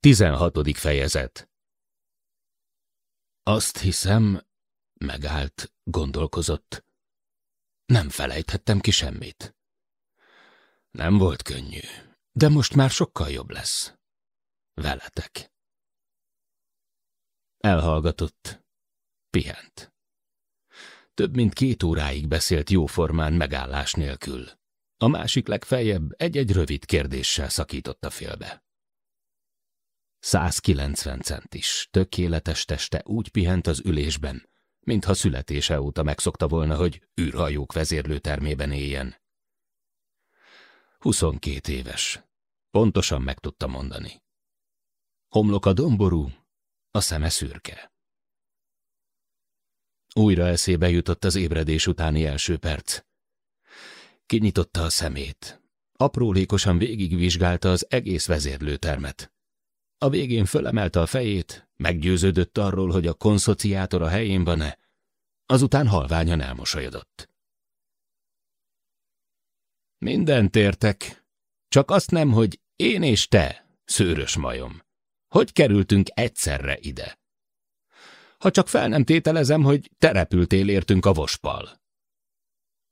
Tizenhatodik fejezet Azt hiszem, megállt, gondolkozott. Nem felejthettem ki semmit. Nem volt könnyű, de most már sokkal jobb lesz. Veletek. Elhallgatott. Pihent. Több mint két óráig beszélt jóformán megállás nélkül. A másik legfeljebb egy-egy rövid kérdéssel szakította félbe. 190 centis, tökéletes teste úgy pihent az ülésben, mintha születése óta megszokta volna, hogy űrhajók vezérlőtermében éljen. 22 éves. Pontosan meg tudta mondani. Homlok a domború, a szeme szürke. Újra eszébe jutott az ébredés utáni első perc. Kinyitotta a szemét. Aprólékosan végigvizsgálta az egész vezérlőtermet. A végén fölemelte a fejét, meggyőződött arról, hogy a konszociátor a helyén van-e, azután halványan elmosolyodott. Mindent értek, csak azt nem, hogy én és te, szőrös majom. Hogy kerültünk egyszerre ide? Ha csak fel nem tételezem, hogy te repültél értünk a vospal.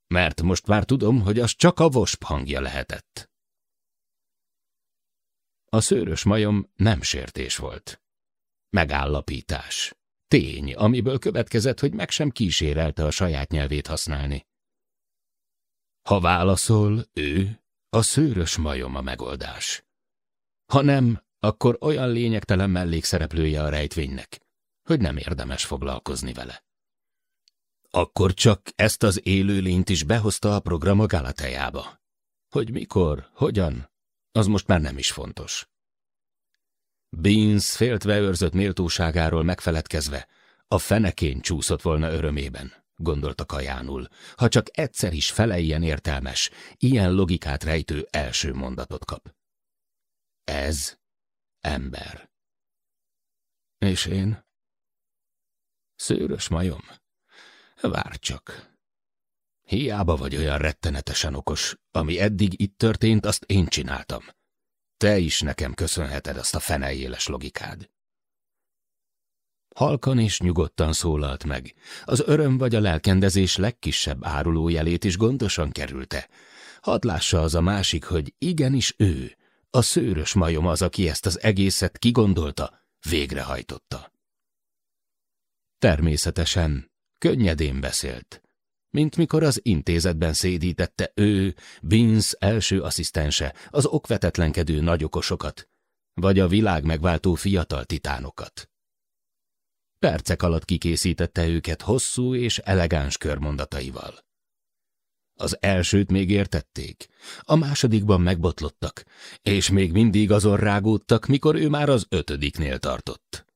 Mert most már tudom, hogy az csak a vosp hangja lehetett. A szőrös majom nem sértés volt. Megállapítás. Tény, amiből következett, hogy meg sem kísérelte a saját nyelvét használni. Ha válaszol, ő, a szőrös majom a megoldás. Ha nem, akkor olyan lényegtelen mellékszereplője a rejtvénynek, hogy nem érdemes foglalkozni vele. Akkor csak ezt az élőlényt is behozta a program a Galatejába. Hogy mikor, hogyan, az most már nem is fontos. Beans féltve őrzött méltóságáról megfeledkezve, a fenekén csúszott volna örömében, gondolta kajánul, ha csak egyszer is fele ilyen értelmes, ilyen logikát rejtő első mondatot kap. Ez ember. És én? Szőrös majom? Várj csak. Hiába vagy olyan rettenetesen okos, ami eddig itt történt, azt én csináltam. Te is nekem köszönheted azt a fenejéles logikád. Halkan és nyugodtan szólalt meg. Az öröm vagy a lelkendezés legkisebb árulójelét is gondosan kerülte. Hadd lássa az a másik, hogy igenis ő, a szőrös majom az, aki ezt az egészet kigondolta, végrehajtotta. Természetesen, könnyedén beszélt, mint mikor az intézetben szédítette ő, Vince első asszisztense, az okvetetlenkedő nagyokosokat, vagy a világ megváltó fiatal titánokat. Percek alatt kikészítette őket hosszú és elegáns körmondataival. Az elsőt még értették, a másodikban megbotlottak, és még mindig azon rágódtak, mikor ő már az ötödiknél tartott.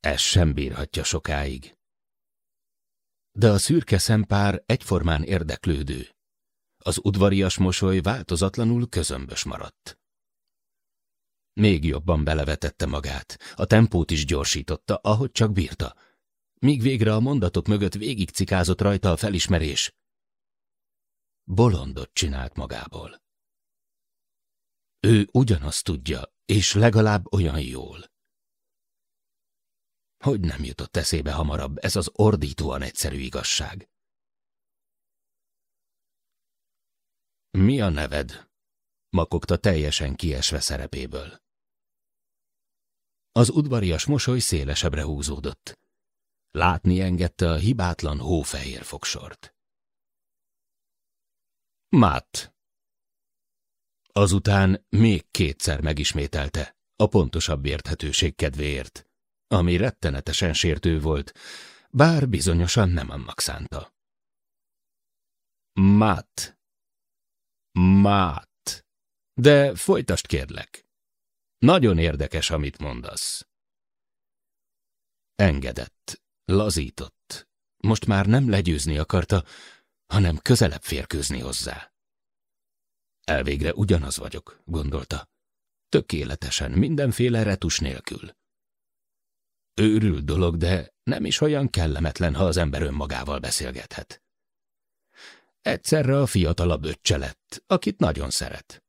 Ez sem bírhatja sokáig. De a szürke szempár egyformán érdeklődő. Az udvarias mosoly változatlanul közömbös maradt. Még jobban belevetette magát, a tempót is gyorsította, ahogy csak bírta, míg végre a mondatok mögött végigcikázott rajta a felismerés, bolondot csinált magából. Ő ugyanazt tudja, és legalább olyan jól. Hogy nem jutott eszébe hamarabb ez az ordítóan egyszerű igazság? Mi a neved? makogta teljesen kiesve szerepéből. Az udvarias mosoly szélesebbre húzódott. Látni engedte a hibátlan hófehér fogsort. Matt. Azután még kétszer megismételte, a pontosabb érthetőség kedvéért, ami rettenetesen sértő volt, bár bizonyosan nem annak szánta. Matt. Matt. De folytast kérlek. Nagyon érdekes, amit mondasz. Engedett, lazított. Most már nem legyőzni akarta, hanem közelebb férkőzni hozzá. Elvégre ugyanaz vagyok, gondolta. Tökéletesen, mindenféle retus nélkül. Őrült dolog, de nem is olyan kellemetlen, ha az ember önmagával beszélgethet. Egyszerre a fiatalabb öccse lett, akit nagyon szeret.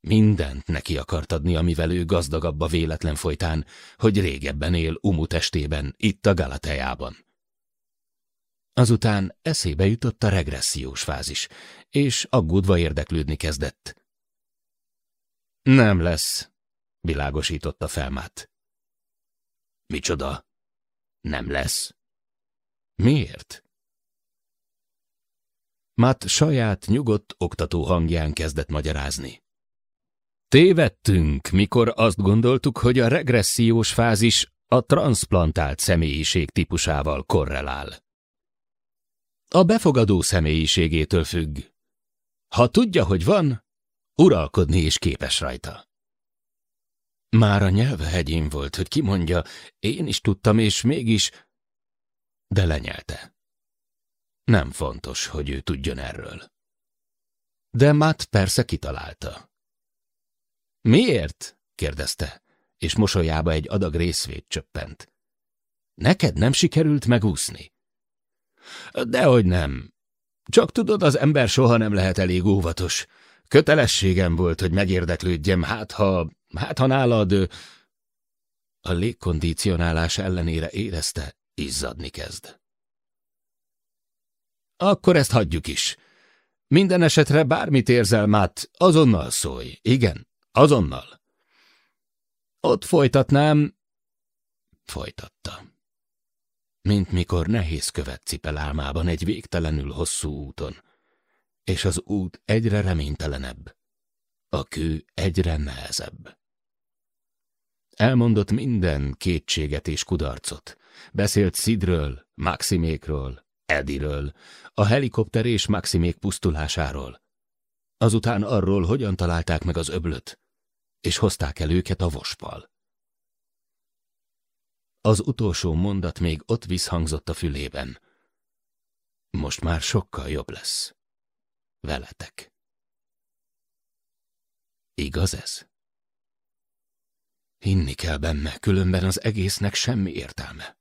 Mindent neki akart adni, amivel ő gazdagabb a véletlen folytán, hogy régebben él Umu testében, itt a Galatejában. Azután eszébe jutott a regressziós fázis, és aggódva érdeklődni kezdett. Nem lesz, világosította felmát. Micsoda? Nem lesz. Miért? Matt saját nyugodt oktató hangján kezdett magyarázni. Tévedtünk, mikor azt gondoltuk, hogy a regressziós fázis a transplantált személyiség típusával korrelál. A befogadó személyiségétől függ. Ha tudja, hogy van, uralkodni is képes rajta. Már a nyelve hegyén volt, hogy kimondja, én is tudtam, és mégis... De lenyelte. Nem fontos, hogy ő tudjon erről. De Matt persze kitalálta. Miért? kérdezte, és mosolyába egy adag részvét csöppent. Neked nem sikerült megúszni? Dehogy nem. Csak tudod, az ember soha nem lehet elég óvatos. Kötelességem volt, hogy megérdeklődjem, hát ha, hát ha nálad... A légkondicionálás ellenére érezte, izzadni kezd. Akkor ezt hagyjuk is. Minden esetre bármit érzel, Matt, azonnal szólj. Igen, azonnal. Ott folytatnám... Folytatta. Mint mikor nehéz követ cipel álmában egy végtelenül hosszú úton, és az út egyre reménytelenebb, a kő egyre nehezebb. Elmondott minden kétséget és kudarcot, beszélt Szidről, Maximékról, Ediről, a helikopter és Maximék pusztulásáról, azután arról, hogyan találták meg az öblöt, és hozták el őket a vospal. Az utolsó mondat még ott visszhangzott a fülében. Most már sokkal jobb lesz. Veletek. Igaz ez? Hinni kell benne, különben az egésznek semmi értelme.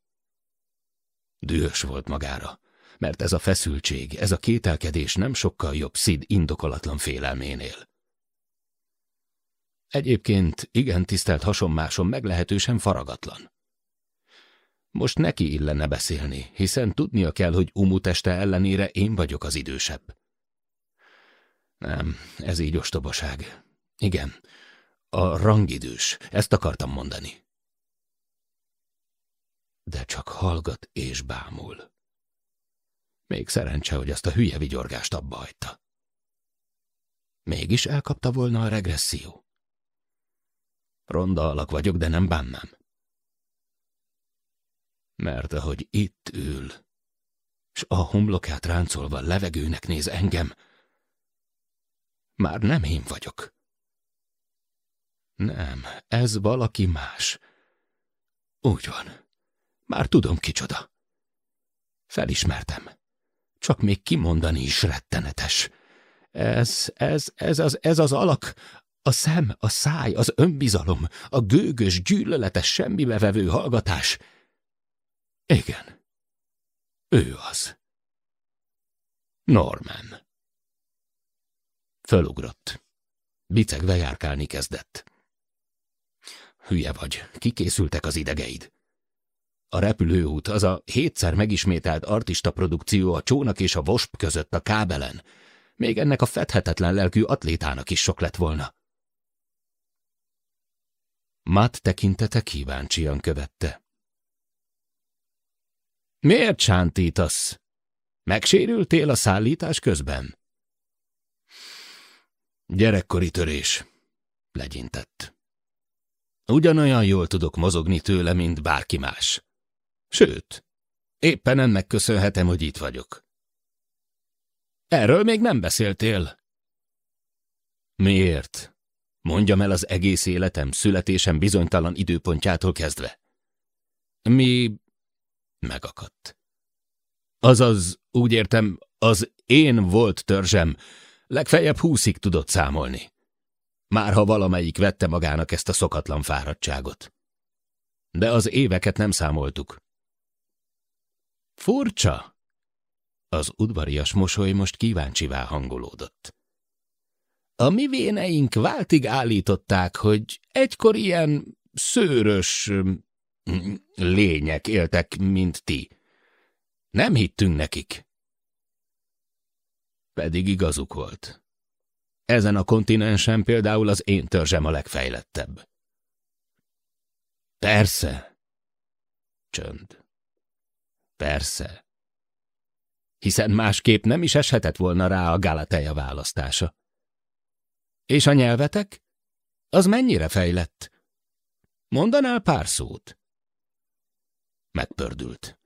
Dühös volt magára, mert ez a feszültség, ez a kételkedés nem sokkal jobb Szid indokolatlan félelménél. Egyébként igen tisztelt hasonmásom meglehetősen faragatlan. Most neki illene beszélni, hiszen tudnia kell, hogy Umu ellenére én vagyok az idősebb. Nem, ez így ostobaság. Igen, a rangidős, ezt akartam mondani. De csak hallgat és bámul. Még szerencse, hogy azt a hülye vigyorgást abba hagyta. Mégis elkapta volna a regresszió. Ronda alak vagyok, de nem bánnám. Mert ahogy itt ül, s a homlokát ráncolva levegőnek néz engem, már nem én vagyok. Nem, ez valaki más. Úgy van. Már tudom kicsoda. Felismertem. Csak még kimondani is rettenetes. Ez, ez, ez az, ez az alak, a szem, a száj, az önbizalom, a gőgös, gyűlöletes semmibevevő hallgatás. Igen, ő az. Norman. Fölugrott. Bicegve járkálni kezdett. Hülye vagy, kikészültek az idegeid. A repülőút, az a hétszer megismételt artista produkció a csónak és a vosp között a kábelen. Még ennek a fedhetetlen lelkű atlétának is sok lett volna. Matt tekintete kíváncsian követte. Miért csántítasz? Megsérültél a szállítás közben? Gyerekkori törés, legyintett. Ugyanolyan jól tudok mozogni tőle, mint bárki más. Sőt, éppen ennek köszönhetem, hogy itt vagyok. Erről még nem beszéltél. Miért? Mondjam el az egész életem, születésem bizonytalan időpontjától kezdve. Mi... megakadt. Azaz, úgy értem, az én volt törzsem, legfeljebb húszig tudott számolni. Már ha valamelyik vette magának ezt a szokatlan fáradtságot. De az éveket nem számoltuk. Furcsa! Az udvarias mosoly most kíváncsivá hangolódott. A mi véneink váltig állították, hogy egykor ilyen szőrös lények éltek, mint ti. Nem hittünk nekik. Pedig igazuk volt. Ezen a kontinensen például az én törzsem a legfejlettebb. Persze. Csönd. Persze. Hiszen másképp nem is eshetett volna rá a Galateja választása. És a nyelvetek? Az mennyire fejlett? Mondanál pár szót? Megpördült.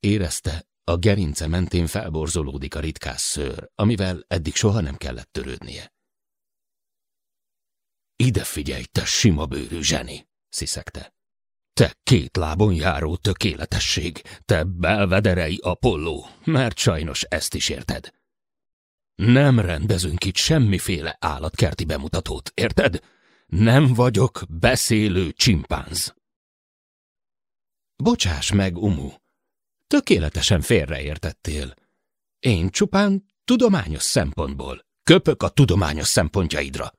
Érezte, a gerince mentén felborzolódik a ritkás szőr, amivel eddig soha nem kellett törődnie. Ide figyelj, te sima bőrű zseni, sziszegte. Te két lábon járó tökéletesség, te belvederei Apolló, mert sajnos ezt is érted. Nem rendezünk itt semmiféle állatkerti bemutatót, érted? Nem vagyok beszélő csimpánz. Bocsáss meg, Umu. Tökéletesen félreértettél. Én csupán tudományos szempontból. Köpök a tudományos szempontjaidra.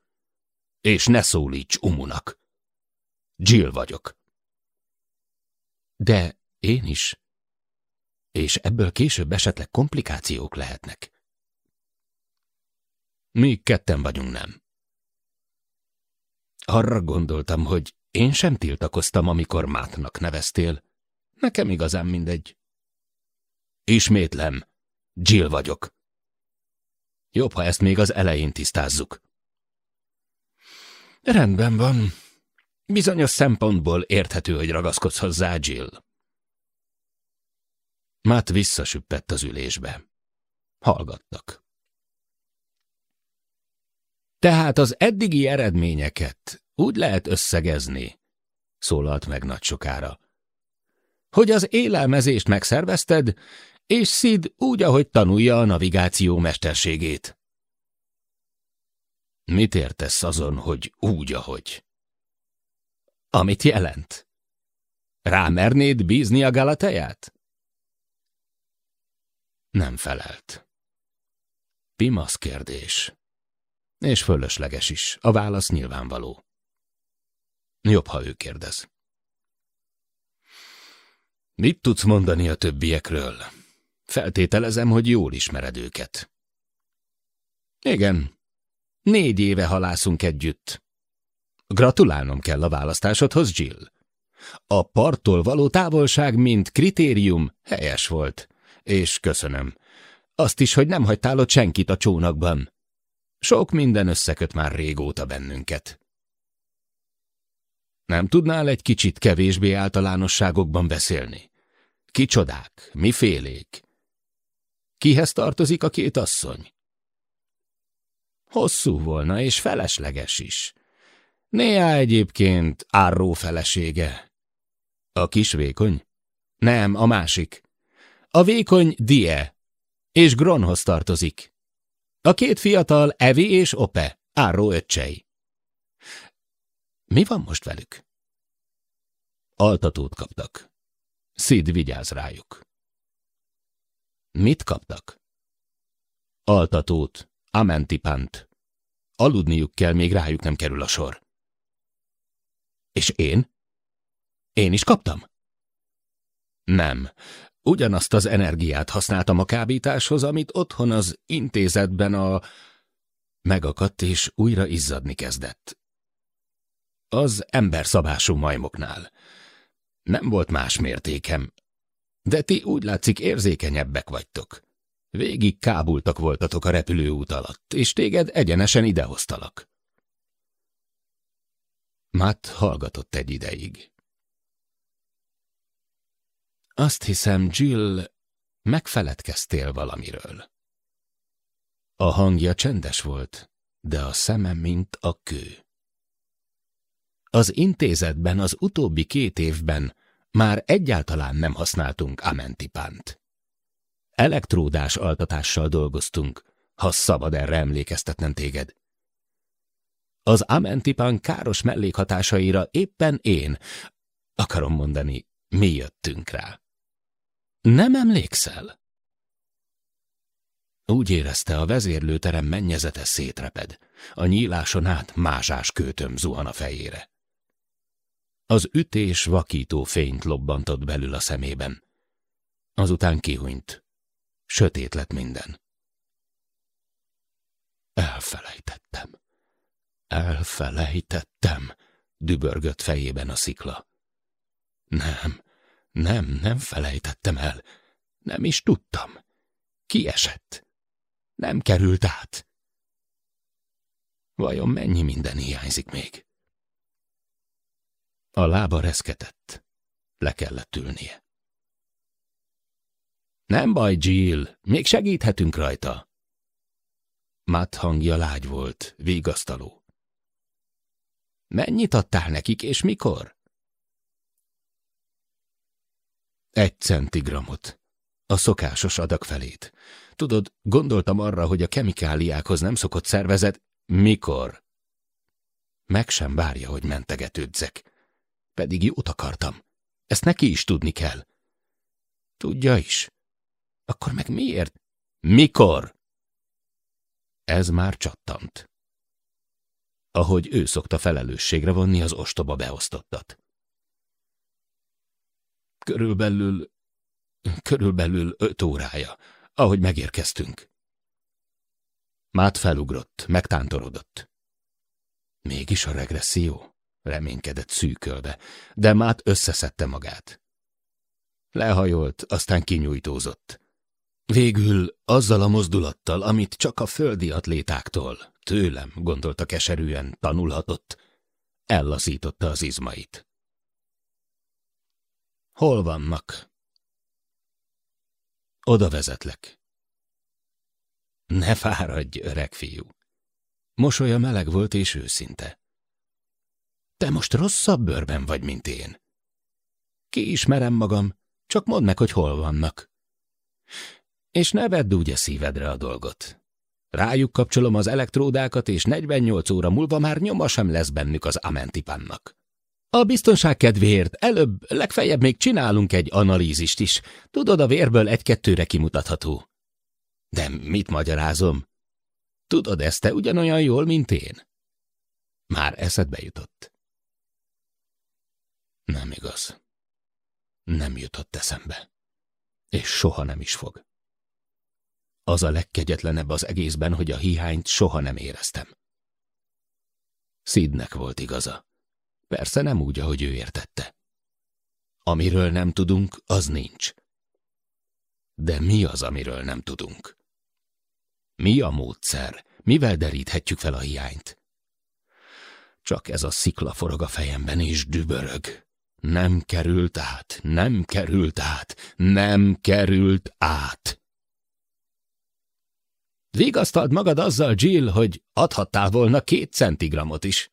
És ne szólíts Umunak. Jill vagyok. De én is. És ebből később esetleg komplikációk lehetnek. Mi ketten vagyunk, nem? Arra gondoltam, hogy én sem tiltakoztam, amikor Mátnak neveztél. Nekem igazán mindegy. Ismétlem, Jill vagyok. Jobb, ha ezt még az elején tisztázzuk. Rendben van. Bizonyos szempontból érthető, hogy ragaszkodsz hozzá, Jill. Matt visszasüppett az ülésbe. Hallgattak. Tehát az eddigi eredményeket úgy lehet összegezni, szólalt meg nagy sokára, hogy az élelmezést megszervezted, és Sid úgy, ahogy tanulja a navigáció mesterségét. Mit értesz azon, hogy úgy, ahogy? Amit jelent? Rámernéd bízni a galateját? Nem felelt. Pimasz kérdés. És fölösleges is, a válasz nyilvánvaló. Jobb, ha ő kérdez. Mit tudsz mondani a többiekről? Feltételezem, hogy jól ismered őket. Igen. Négy éve halászunk együtt. Gratulálnom kell a választásodhoz, Jill. A parttól való távolság, mint kritérium, helyes volt. És köszönöm. Azt is, hogy nem hagytál ott senkit a csónakban. Sok minden összeköt már régóta bennünket. Nem tudnál egy kicsit kevésbé általánosságokban beszélni? Kicsodák, mifélék? Kihez tartozik a két asszony? Hosszú volna, és felesleges is. Néha egyébként árró felesége. A kis vékony? Nem, a másik. A vékony Die, és Gronhoz tartozik. A két fiatal Evi és Ope, árró öccsei. Mi van most velük? Altatót kaptak. Szid vigyáz rájuk. Mit kaptak? Altatót, amentipant. Aludniuk kell, még rájuk nem kerül a sor. És én? Én is kaptam? Nem. Ugyanazt az energiát használtam a kábításhoz, amit otthon az intézetben a... Megakadt és újra izzadni kezdett. Az emberszabású majmoknál. Nem volt más mértékem. De ti úgy látszik érzékenyebbek vagytok. Végig kábultak voltatok a repülőút alatt, és téged egyenesen idehoztalak. Matt hallgatott egy ideig. Azt hiszem, Jill, megfeledkeztél valamiről. A hangja csendes volt, de a szeme mint a kő. Az intézetben az utóbbi két évben már egyáltalán nem használtunk amentipánt. Elektródás altatással dolgoztunk, ha szabad erre emlékeztetnem téged. Az amentipán káros mellékhatásaira éppen én, akarom mondani, mi jöttünk rá. Nem emlékszel? Úgy érezte, a vezérlőterem mennyezete szétreped, a nyíláson át másás kőtöm zuhan a fejére. Az ütés vakító fényt lobbantott belül a szemében. Azután kihunyt. Sötét lett minden. Elfelejtettem. Elfelejtettem, dübörgött fejében a szikla. Nem, nem, nem felejtettem el. Nem is tudtam. Kiesett. Nem került át. Vajon mennyi minden hiányzik még? A lába reszketett. Le kellett ülnie. Nem baj, Jill, még segíthetünk rajta. Matt hangja lágy volt, vigasztaló. Mennyit adtál nekik, és mikor? Egy centigramot. A szokásos adag felét. Tudod, gondoltam arra, hogy a kemikáliákhoz nem szokott szervezet. Mikor? Meg sem várja, hogy mentegetődzek. Pedig jót akartam. Ezt neki is tudni kell. Tudja is. Akkor meg miért? Mikor? Ez már csattant. Ahogy ő szokta felelősségre vonni az ostoba beosztottat. Körülbelül, körülbelül öt órája, ahogy megérkeztünk. Mát felugrott, megtántorodott. Mégis a regresszió? Reménykedett szűkölve, de Mát összeszedte magát. Lehajolt, aztán kinyújtózott. Végül azzal a mozdulattal, amit csak a földi atlétáktól, tőlem, gondolta keserűen, tanulhatott, ellaszította az izmait. Hol vannak? Oda vezetlek. Ne fáradj, öreg fiú. Mosolya meleg volt és őszinte. Te most rosszabb bőrben vagy, mint én. Kiismerem magam, csak mondd meg, hogy hol vannak. És ne vedd úgy a szívedre a dolgot. Rájuk kapcsolom az elektródákat, és 48 óra múlva már nyoma sem lesz bennük az amentipannak. A biztonság kedvéért előbb, legfeljebb még csinálunk egy analízist is. Tudod, a vérből egy-kettőre kimutatható. De mit magyarázom? Tudod ezt te ugyanolyan jól, mint én? Már eszedbe jutott. Nem igaz. Nem jutott eszembe. És soha nem is fog. Az a legkegyetlenebb az egészben, hogy a hiányt soha nem éreztem. Szidnek volt igaza. Persze nem úgy, ahogy ő értette. Amiről nem tudunk, az nincs. De mi az, amiről nem tudunk? Mi a módszer? Mivel deríthetjük fel a hiányt? Csak ez a szikla forog a fejemben, és dübörög. Nem került át, nem került át, nem került át. Vigasztald magad azzal, Jill, hogy adhattál volna két centigramot is.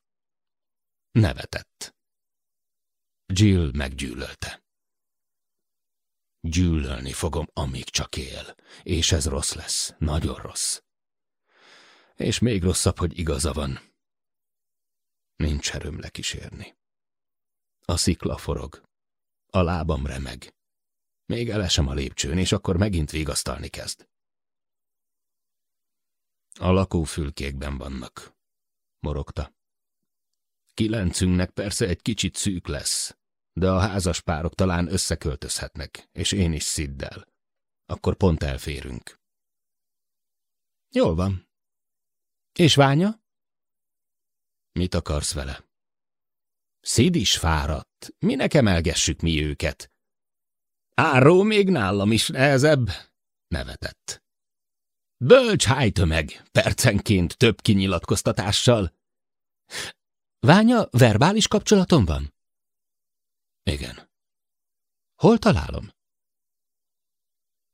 Nevetett. Jill meggyűlölte. Gyűlölni fogom, amíg csak él, és ez rossz lesz, nagyon rossz. És még rosszabb, hogy igaza van. Nincs erőm lekísérni. A szikla forog. A lábam remeg. Még elesem a lépcsőn, és akkor megint vigasztalni kezd. A lakófülkékben vannak, morogta. Kilencünknek persze egy kicsit szűk lesz, de a házas párok talán összeköltözhetnek, és én is Sziddel. Akkor pont elférünk. Jól van. És Ványa? Mit akarsz vele? Szid is fáradt. Minek emelgessük mi őket? Áró még nálam is nehezebb, nevetett. Bölcs hájtömeg, percenként több kinyilatkoztatással. Ványa verbális kapcsolatom van? Igen. Hol találom?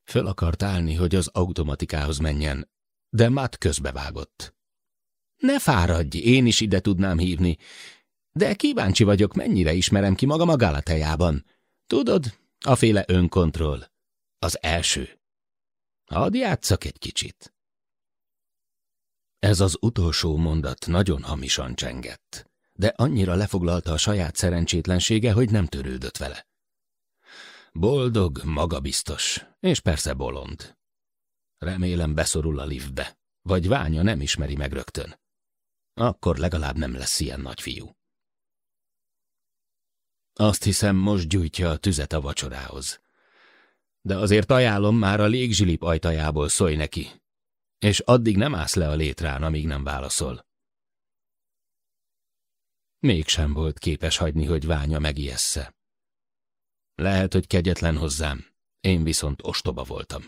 Föl akart állni, hogy az automatikához menjen, de Matt közbevágott. Ne fáradj, én is ide tudnám hívni, de kíváncsi vagyok, mennyire ismerem ki magam a Galatejában. Tudod, a féle önkontroll. Az első. Hadd játszak egy kicsit. Ez az utolsó mondat nagyon hamisan csengett, de annyira lefoglalta a saját szerencsétlensége, hogy nem törődött vele. Boldog, magabiztos, és persze bolond. Remélem beszorul a liftbe, vagy Ványa nem ismeri meg rögtön. Akkor legalább nem lesz ilyen nagy fiú. Azt hiszem, most gyújtja a tüzet a vacsorához. De azért ajánlom már a légzsilip ajtajából szólj neki, és addig nem állsz le a létrán, amíg nem válaszol. Mégsem volt képes hagyni, hogy ványa megijessze. Lehet, hogy kegyetlen hozzám, én viszont ostoba voltam.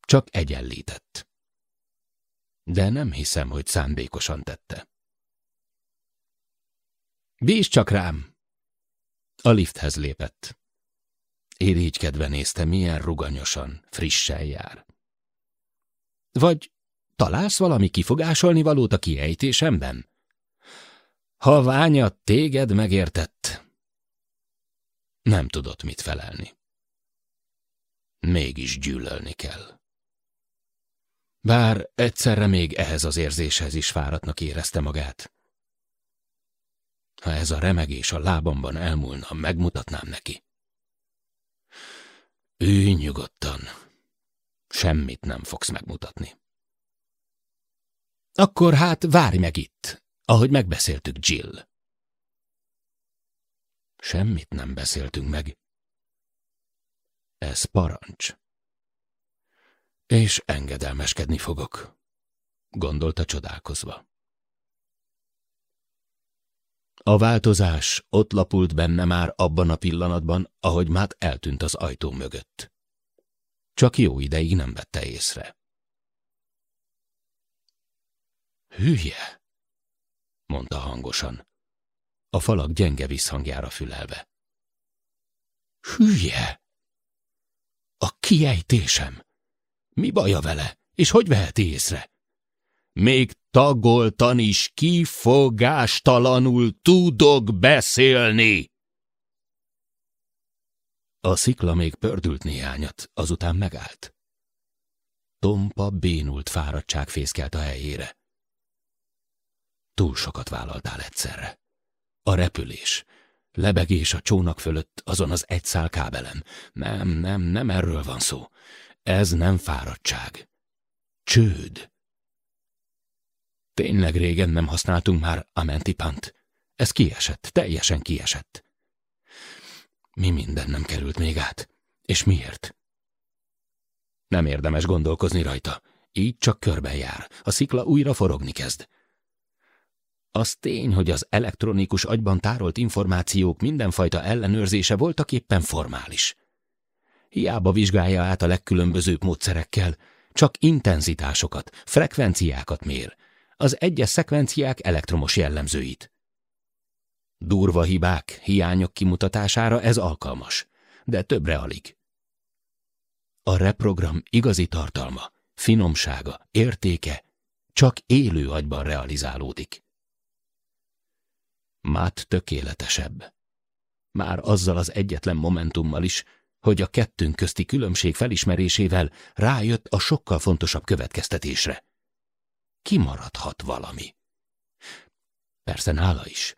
Csak egyenlített. De nem hiszem, hogy szándékosan tette. Bízd csak rám! A lifthez lépett. Irigykedve nézte, milyen ruganyosan, frissen jár. Vagy találsz valami kifogásolni valót a kiejtésemben? Ha ványa téged megértett, nem tudott mit felelni. Mégis gyűlölni kell. Bár egyszerre még ehhez az érzéshez is fáradtnak érezte magát. Ha ez a remegés a lábamban elmúlna, megmutatnám neki. Ülj nyugodtan. Semmit nem fogsz megmutatni. Akkor hát várj meg itt, ahogy megbeszéltük Jill. Semmit nem beszéltünk meg. Ez parancs. És engedelmeskedni fogok, gondolta csodálkozva. A változás ott lapult benne már abban a pillanatban, ahogy Matt eltűnt az ajtó mögött. Csak jó ideig nem vette észre. Hülye, mondta hangosan a falak gyenge visszhangjára fülelve. Hülye! A kiejtésem! Mi baja vele, és hogy veheti észre? Még tagoltan is kifogástalanul tudok beszélni! A szikla még pördült néhányat, azután megállt. Tompa bénult fáradtság fészkelt a helyére. Túl sokat vállaltál egyszerre. A repülés. Lebegés a csónak fölött azon az egy szál kábelem. Nem, nem, nem erről van szó. Ez nem fáradtság. Csőd. Tényleg régen nem használtunk már Amentipant. Ez kiesett, teljesen kiesett. Mi minden nem került még át? És miért? Nem érdemes gondolkozni rajta. Így csak körben jár. A szikla újra forogni kezd. Az tény, hogy az elektronikus agyban tárolt információk mindenfajta ellenőrzése voltak éppen formális. Hiába vizsgálja át a legkülönbözőbb módszerekkel, csak intenzitásokat, frekvenciákat mér, az egyes szekvenciák elektromos jellemzőit. Durva hibák, hiányok kimutatására ez alkalmas, de többre alig. A reprogram igazi tartalma, finomsága, értéke csak élő agyban realizálódik. Mát tökéletesebb. Már azzal az egyetlen momentummal is, hogy a kettőnk közti különbség felismerésével rájött a sokkal fontosabb következtetésre. Kimaradhat valami. Persze nála is.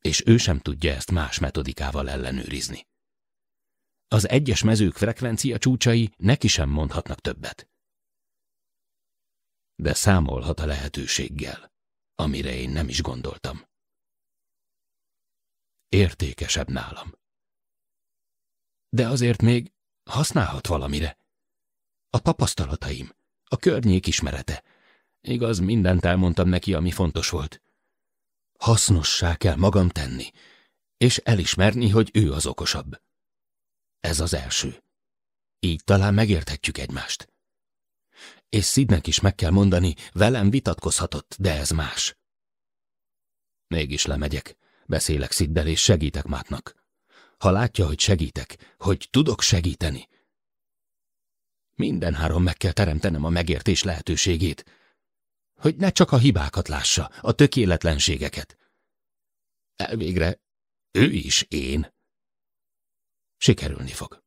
És ő sem tudja ezt más metodikával ellenőrizni. Az egyes mezők frekvencia csúcsai neki sem mondhatnak többet. De számolhat a lehetőséggel, amire én nem is gondoltam értékesebb nálam. De azért még használhat valamire. A tapasztalataim, a környék ismerete. Igaz, mindent elmondtam neki, ami fontos volt. Hasznossá kell magam tenni, és elismerni, hogy ő az okosabb. Ez az első. Így talán megérthetjük egymást. És Szidnek is meg kell mondani, velem vitatkozhatott, de ez más. Mégis lemegyek. Beszélek Sziddel és segítek Mátnak. Ha látja, hogy segítek, hogy tudok segíteni. Minden három meg kell teremtenem a megértés lehetőségét, hogy ne csak a hibákat lássa, a tökéletlenségeket. Elvégre ő is én. Sikerülni fog.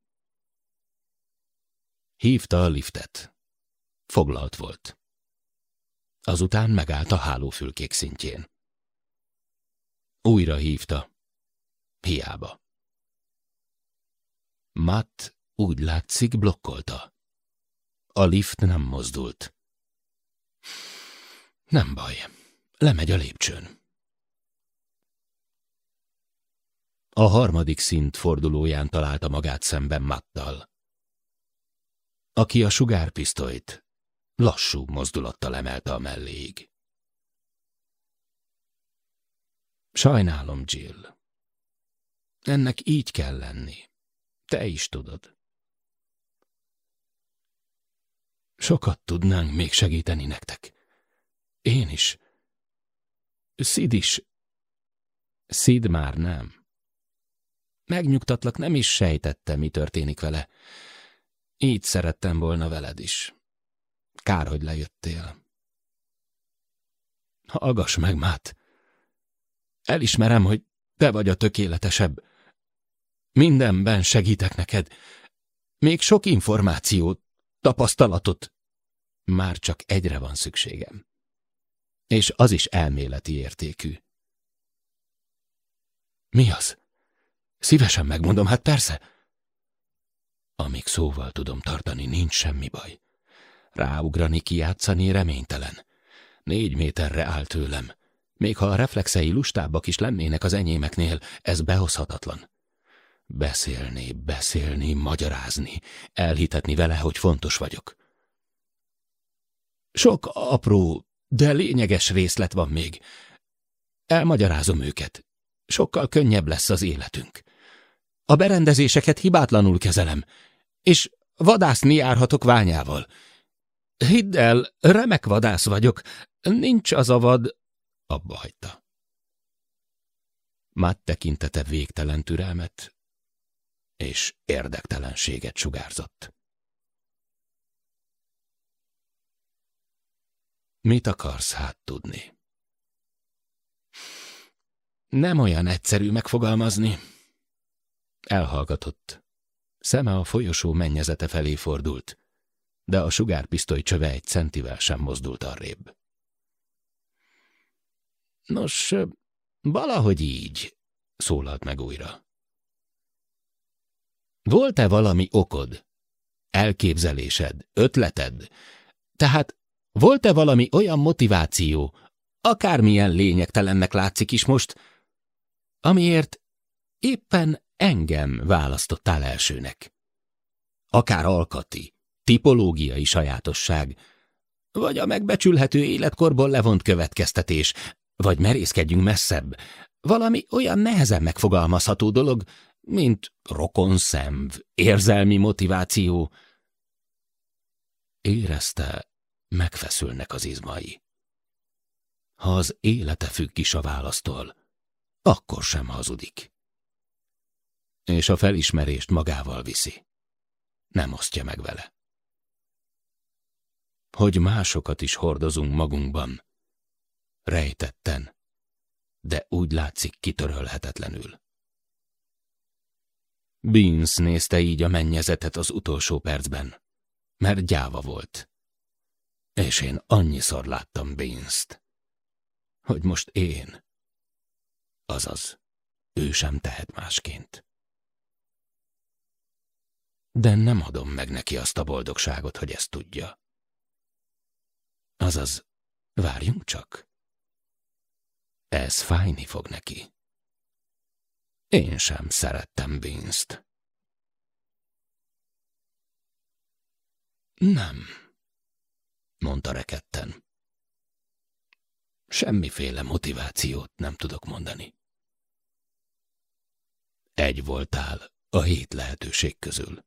Hívta a liftet. Foglalt volt. Azután megállt a hálófülkék szintjén. Újra hívta. Hiába. Matt úgy látszik blokkolta. A lift nem mozdult. Nem baj, lemegy a lépcsőn. A harmadik szint fordulóján találta magát szemben Mattal, aki a sugárpisztolyt lassú mozdulattal emelte a melléig. Sajnálom, Jill. Ennek így kell lenni. Te is tudod. Sokat tudnánk még segíteni nektek. Én is. Szid is. Szid már nem. Megnyugtatlak, nem is sejtette, mi történik vele. Így szerettem volna veled is. Kár, hogy lejöttél. Hallgass meg, Mát. Elismerem, hogy te vagy a tökéletesebb. Mindenben segítek neked. Még sok információt, tapasztalatot. Már csak egyre van szükségem. És az is elméleti értékű. Mi az? Szívesen megmondom, hát persze. Amíg szóval tudom tartani, nincs semmi baj. Ráugrani, kijátszani reménytelen. Négy méterre áll tőlem. Még ha a reflexei lustábbak is lennének az enyémeknél, ez behozhatatlan. Beszélni, beszélni, magyarázni, elhitetni vele, hogy fontos vagyok. Sok apró, de lényeges részlet van még. Elmagyarázom őket. Sokkal könnyebb lesz az életünk. A berendezéseket hibátlanul kezelem, és vadászni járhatok ványával. Hidd el, remek vadász vagyok, nincs az a vad... Abba hagyta. Matt tekintete végtelen türelmet és érdektelenséget sugárzott. Mit akarsz hát tudni? Nem olyan egyszerű megfogalmazni. Elhallgatott. Szeme a folyosó mennyezete felé fordult, de a sugárpisztoly csöve egy centivel sem mozdult arrébb. Nos, valahogy így, szólalt meg újra. Volt-e valami okod, elképzelésed, ötleted? Tehát volt-e valami olyan motiváció, akármilyen lényegtelennek látszik is most, amiért éppen engem választottál elsőnek? Akár alkati, tipológiai sajátosság, vagy a megbecsülhető életkorból levont következtetés, vagy merészkedjünk messzebb, valami olyan nehezen megfogalmazható dolog, mint rokonszenv, érzelmi motiváció. Érezte, megfeszülnek az izmai. Ha az élete függ is a választól, akkor sem hazudik. És a felismerést magával viszi. Nem osztja meg vele. Hogy másokat is hordozunk magunkban, rejtetten, de úgy látszik kitörölhetetlenül. Beans nézte így a mennyezetet az utolsó percben, mert gyáva volt. És én annyiszor láttam Beans-t, hogy most én, azaz, ő sem tehet másként. De nem adom meg neki azt a boldogságot, hogy ezt tudja. Azaz, várjunk csak. Ez fájni fog neki. Én sem szerettem Vince-t. Nem, mondta reketten. Semmiféle motivációt nem tudok mondani. Egy voltál a hét lehetőség közül.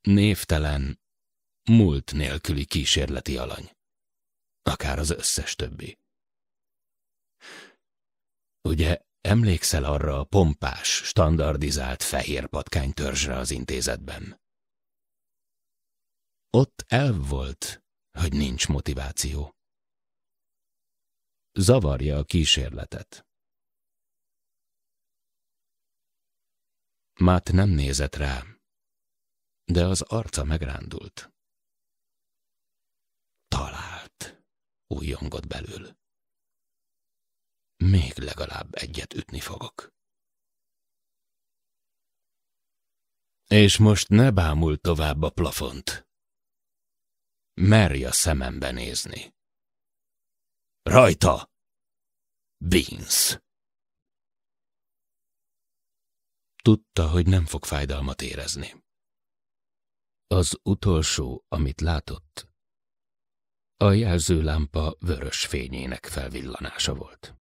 Névtelen, múlt nélküli kísérleti alany. Akár az összes többi. Ugye Emlékszel arra a pompás, standardizált fehér patkánytörzsre az intézetben? Ott elv volt, hogy nincs motiváció. Zavarja a kísérletet. Mát nem nézett rá, de az arca megrándult. Talált, újjongott belül. Még legalább egyet ütni fogok. És most ne bámul tovább a plafont. Merj a szemembe nézni. Rajta! Beans! Tudta, hogy nem fog fájdalmat érezni. Az utolsó, amit látott, a jelzőlámpa vörös fényének felvillanása volt.